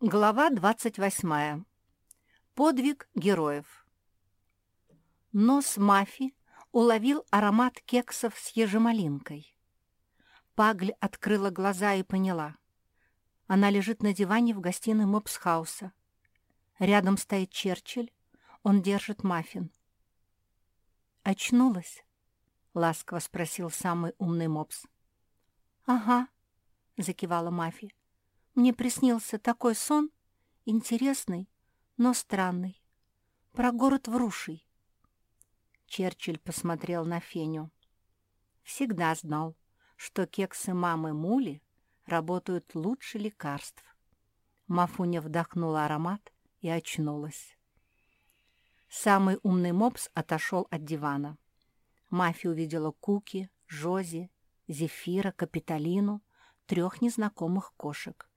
Глава 28. Подвиг героев. Нос Мафи уловил аромат кексов с ежемалинкой. Пагль открыла глаза и поняла. Она лежит на диване в гостиной Мопсхауса. Рядом стоит Черчилль, он держит маффин. «Очнулась?» — ласково спросил самый умный Мопс. «Ага», — закивала Мафи. Мне приснился такой сон, интересный, но странный, про город Вруший. Черчилль посмотрел на Феню. Всегда знал, что кексы мамы Мули работают лучше лекарств. Мафуня вдохнула аромат и очнулась. Самый умный мопс отошел от дивана. Мафи увидела Куки, Жози, Зефира, Капитолину, трех незнакомых кошек.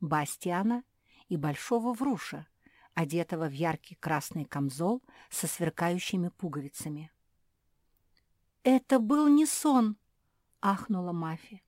Бастиана и Большого Вруша, одетого в яркий красный камзол со сверкающими пуговицами. «Это был не сон!» — ахнула Мафи.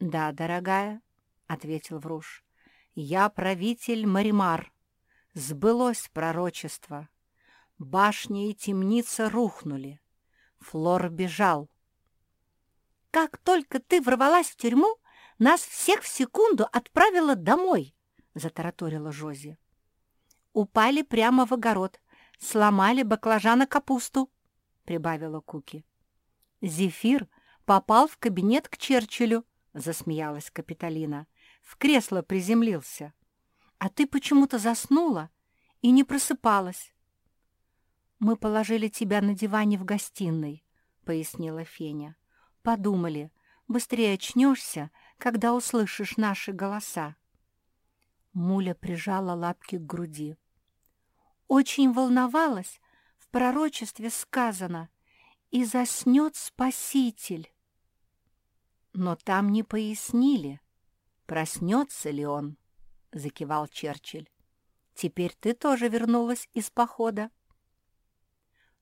«Да, дорогая», — ответил Вруш, — «я правитель Маримар. Сбылось пророчество. Башня и темница рухнули. Флор бежал». «Как только ты ворвалась в тюрьму, нас всех в секунду отправила домой», — затараторила Жози. «Упали прямо в огород, сломали баклажана капусту», — прибавила Куки. «Зефир попал в кабинет к Черчиллю», — засмеялась Капитолина. «В кресло приземлился. А ты почему-то заснула и не просыпалась». «Мы положили тебя на диване в гостиной», — пояснила Феня. «Подумали, быстрее очнешься, когда услышишь наши голоса. Муля прижала лапки к груди. Очень волновалась, в пророчестве сказано «И заснет Спаситель». Но там не пояснили, проснется ли он, — закивал Черчилль. Теперь ты тоже вернулась из похода.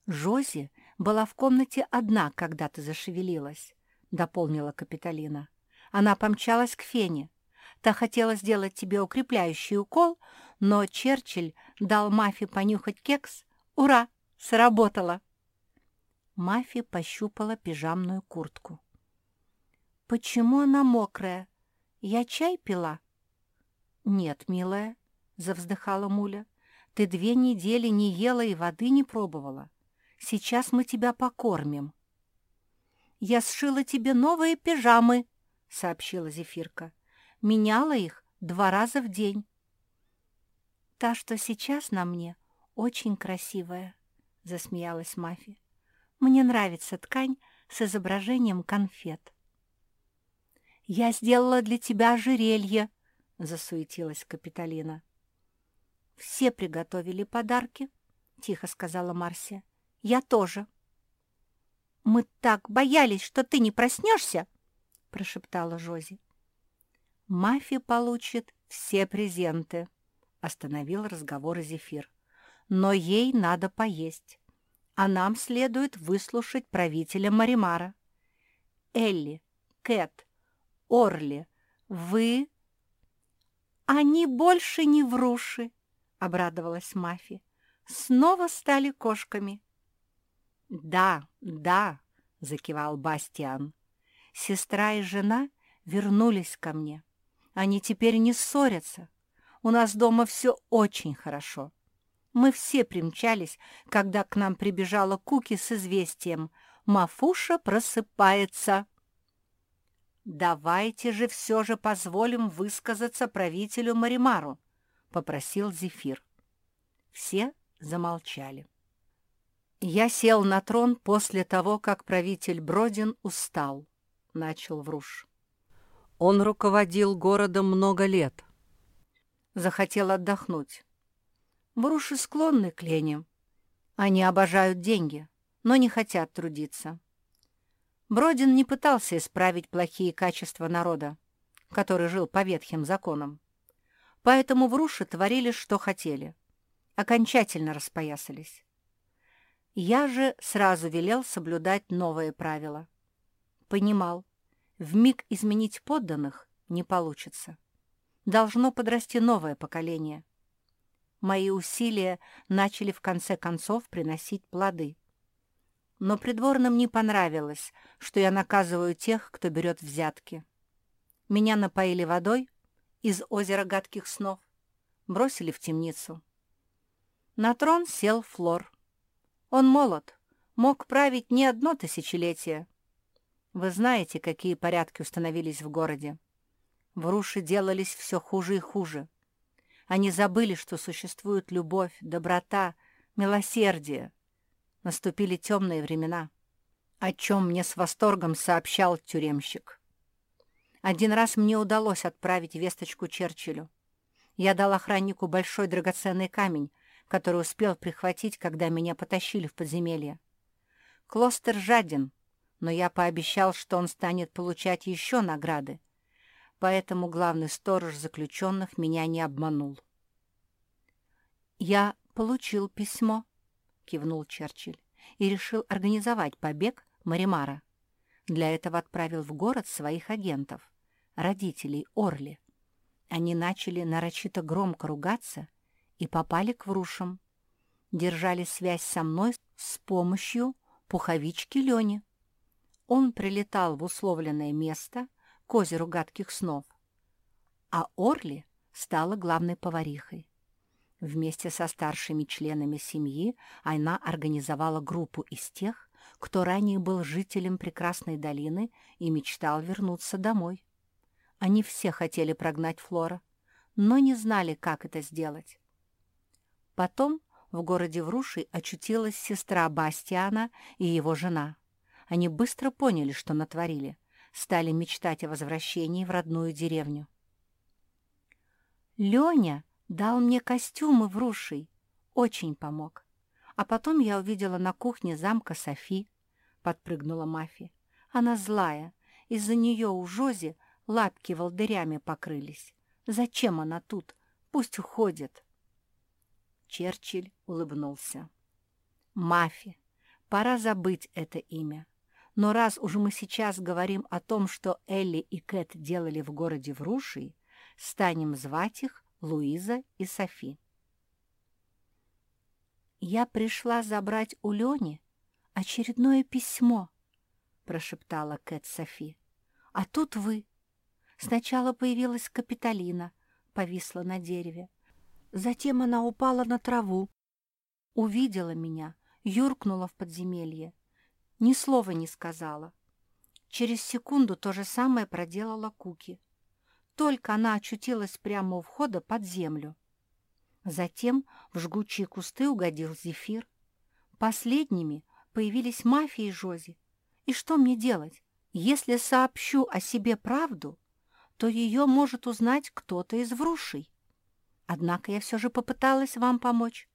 Жози была в комнате одна, когда ты зашевелилась, — дополнила Капитолина. Она помчалась к Фене. Та хотела сделать тебе укрепляющий укол, но Черчилль дал Мафи понюхать кекс. Ура! Сработало! Мафи пощупала пижамную куртку. «Почему она мокрая? Я чай пила?» «Нет, милая», — завздыхала Муля, — «ты две недели не ела и воды не пробовала. Сейчас мы тебя покормим». «Я сшила тебе новые пижамы», — сообщила Зефирка. «Меняла их два раза в день». «Та, что сейчас на мне, очень красивая», — засмеялась Мафи. «Мне нравится ткань с изображением конфет». «Я сделала для тебя ожерелье», — засуетилась Капитолина. «Все приготовили подарки», — тихо сказала Марсия. «Я тоже». «Мы так боялись, что ты не проснешься», прошептала Жози. «Мафи получит все презенты», — остановил разговор Зефир. «Но ей надо поесть, а нам следует выслушать правителя Маримара. Элли, Кэт, Орли, вы...» «Они больше не вруши», — обрадовалась Мафи. «Снова стали кошками». «Да, да», — закивал Бастиан. Сестра и жена вернулись ко мне. Они теперь не ссорятся. У нас дома все очень хорошо. Мы все примчались, когда к нам прибежала Куки с известием «Мафуша просыпается». «Давайте же все же позволим высказаться правителю Маримару», — попросил Зефир. Все замолчали. Я сел на трон после того, как правитель Бродин устал. — начал Вруш. Он руководил городом много лет. Захотел отдохнуть. Вруши склонны к лени. Они обожают деньги, но не хотят трудиться. Бродин не пытался исправить плохие качества народа, который жил по ветхим законам. Поэтому вруши творили, что хотели. Окончательно распоясались. Я же сразу велел соблюдать новые правила понимал, в миг изменить подданных не получится. должно подрасти новое поколение. Мои усилия начали в конце концов приносить плоды. Но придворным не понравилось, что я наказываю тех, кто берет взятки. Меня напоили водой из озера гадких снов, бросили в темницу. На трон сел Флор. Он молод, мог править не одно тысячелетие. Вы знаете, какие порядки установились в городе. В Руши делались все хуже и хуже. Они забыли, что существует любовь, доброта, милосердие. Наступили темные времена, о чем мне с восторгом сообщал тюремщик. Один раз мне удалось отправить весточку Черчиллю. Я дал охраннику большой драгоценный камень, который успел прихватить, когда меня потащили в подземелье. Клостер жаден, но я пообещал, что он станет получать еще награды, поэтому главный сторож заключенных меня не обманул. «Я получил письмо», — кивнул Черчилль, и решил организовать побег Маримара. Для этого отправил в город своих агентов, родителей Орли. Они начали нарочито громко ругаться и попали к врушам. Держали связь со мной с помощью пуховички Лени. Он прилетал в условленное место к озеру гадких снов, а Орли стала главной поварихой. Вместе со старшими членами семьи она организовала группу из тех, кто ранее был жителем прекрасной долины и мечтал вернуться домой. Они все хотели прогнать Флора, но не знали, как это сделать. Потом в городе Вруши очутилась сестра Бастиана и его жена. Они быстро поняли, что натворили, стали мечтать о возвращении в родную деревню. «Леня дал мне костюмы в Руши, очень помог. А потом я увидела на кухне замка Софи», — подпрыгнула Мафи. «Она злая, из-за нее у Жози лапки волдырями покрылись. Зачем она тут? Пусть уходит». Черчилль улыбнулся. «Мафи, пора забыть это имя. Но раз уж мы сейчас говорим о том, что Элли и Кэт делали в городе Вруши, станем звать их Луиза и Софи. «Я пришла забрать у Лени очередное письмо», — прошептала Кэт Софи. «А тут вы. Сначала появилась Капитолина, повисла на дереве. Затем она упала на траву, увидела меня, юркнула в подземелье. Ни слова не сказала. Через секунду то же самое проделала Куки. Только она очутилась прямо у входа под землю. Затем в жгучие кусты угодил зефир. Последними появились мафия и Жози. И что мне делать? Если сообщу о себе правду, то ее может узнать кто-то из врушей. Однако я все же попыталась вам помочь.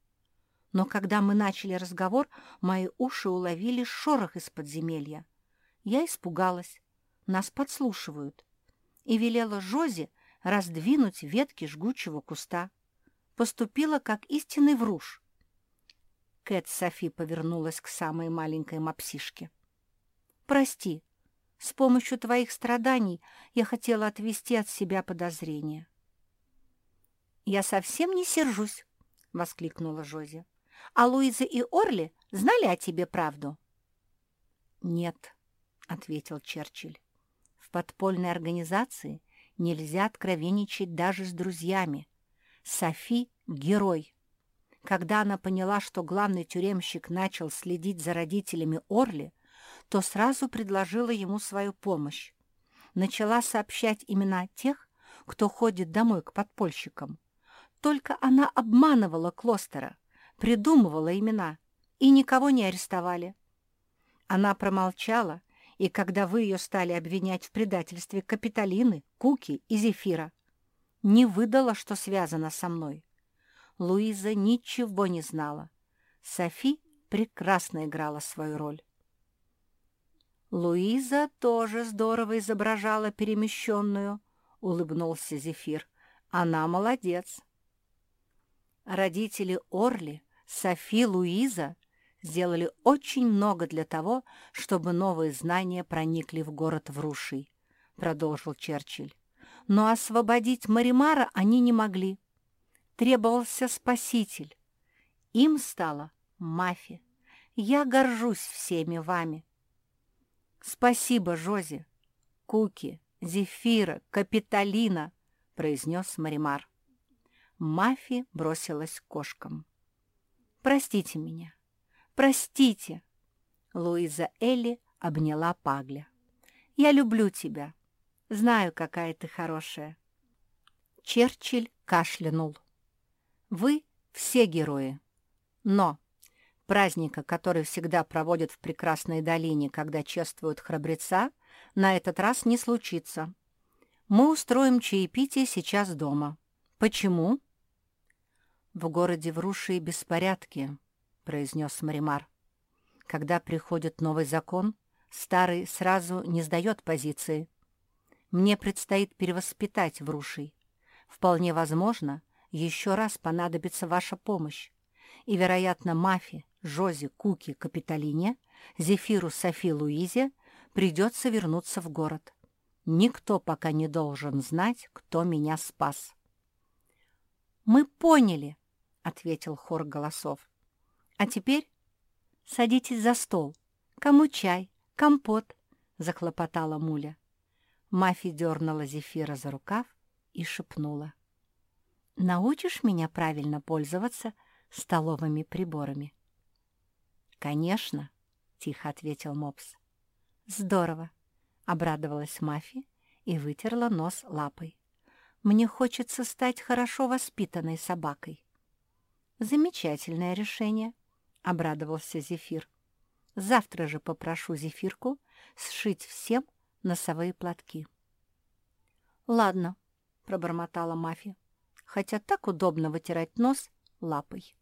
Но когда мы начали разговор, мои уши уловили шорох из подземелья. Я испугалась. Нас подслушивают. И велела Жозе раздвинуть ветки жгучего куста. Поступила как истинный вруш. Кэт Софи повернулась к самой маленькой мопсишке. «Прости, с помощью твоих страданий я хотела отвести от себя подозрения». «Я совсем не сержусь», — воскликнула Жози. «А Луиза и Орли знали о тебе правду?» «Нет», — ответил Черчилль. «В подпольной организации нельзя откровенничать даже с друзьями. Софи — герой. Когда она поняла, что главный тюремщик начал следить за родителями Орли, то сразу предложила ему свою помощь. Начала сообщать имена тех, кто ходит домой к подпольщикам. Только она обманывала Клостера, придумывала имена, и никого не арестовали. Она промолчала, и когда вы ее стали обвинять в предательстве Капитолины, Куки и Зефира, не выдала, что связано со мной. Луиза ничего не знала. Софи прекрасно играла свою роль. «Луиза тоже здорово изображала перемещенную», — улыбнулся Зефир. «Она молодец». Родители Орли, Софи, Луиза сделали очень много для того, чтобы новые знания проникли в город Вруши, продолжил Черчилль. Но освободить Маримара они не могли. Требовался спаситель. Им стала мафия. Я горжусь всеми вами. Спасибо, Жози, Куки, Зефира, Капитолина, произнес Маримар. Мафи бросилась к кошкам. «Простите меня, простите!» Луиза Элли обняла Пагля. «Я люблю тебя. Знаю, какая ты хорошая». Черчилль кашлянул. «Вы все герои. Но праздника, который всегда проводят в прекрасной долине, когда чествуют храбреца, на этот раз не случится. Мы устроим чаепитие сейчас дома. Почему?» «В городе в Рушии беспорядки», — произнес Маримар. «Когда приходит новый закон, старый сразу не сдает позиции. Мне предстоит перевоспитать в Руший. Вполне возможно, еще раз понадобится ваша помощь. И, вероятно, Мафи, Жози, Куки, Капитолине, Зефиру, Софи, Луизе придется вернуться в город. Никто пока не должен знать, кто меня спас». «Мы поняли», ответил хор голосов. «А теперь садитесь за стол. Кому чай, компот?» — захлопотала Муля. Мафи дернула Зефира за рукав и шепнула. «Научишь меня правильно пользоваться столовыми приборами?» «Конечно», — тихо ответил Мопс. «Здорово», — обрадовалась Мафи и вытерла нос лапой. «Мне хочется стать хорошо воспитанной собакой». «Замечательное решение», — обрадовался Зефир. «Завтра же попрошу Зефирку сшить всем носовые платки». «Ладно», — пробормотала Мафия, «хотя так удобно вытирать нос лапой».